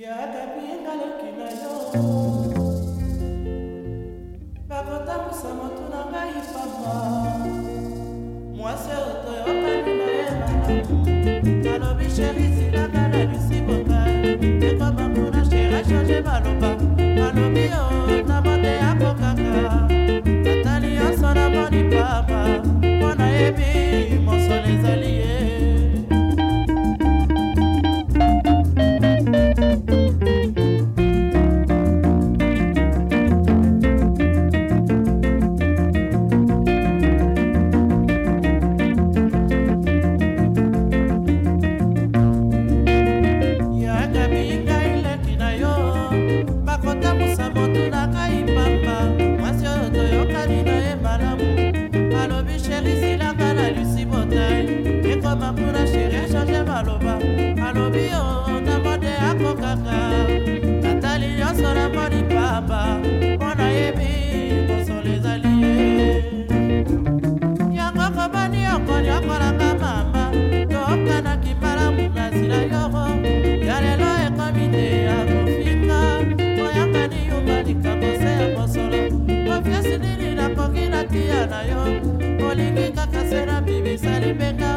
yakapiyenga leki na yo bakotambusa moto na ngai papa bolingi kaka sera bibisalibeka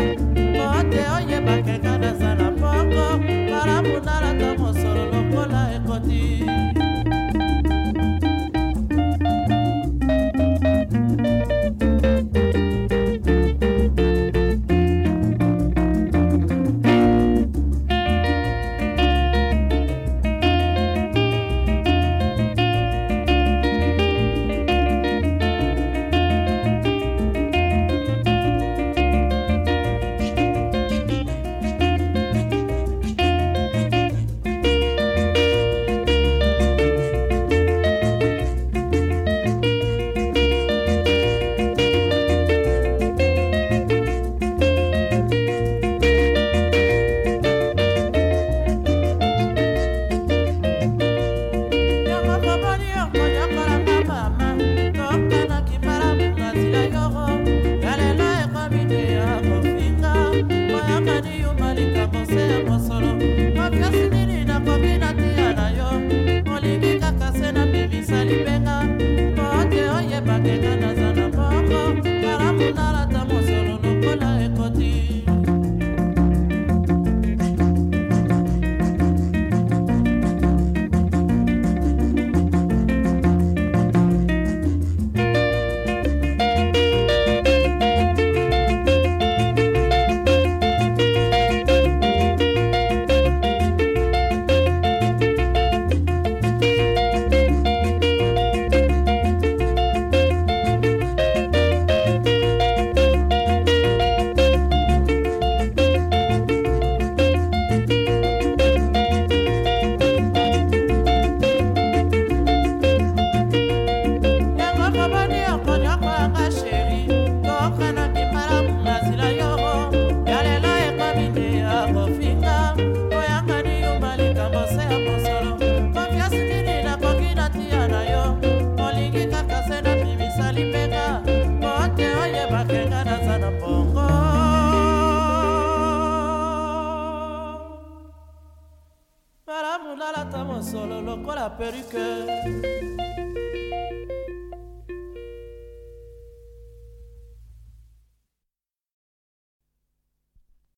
nalatamo solo lokola peruke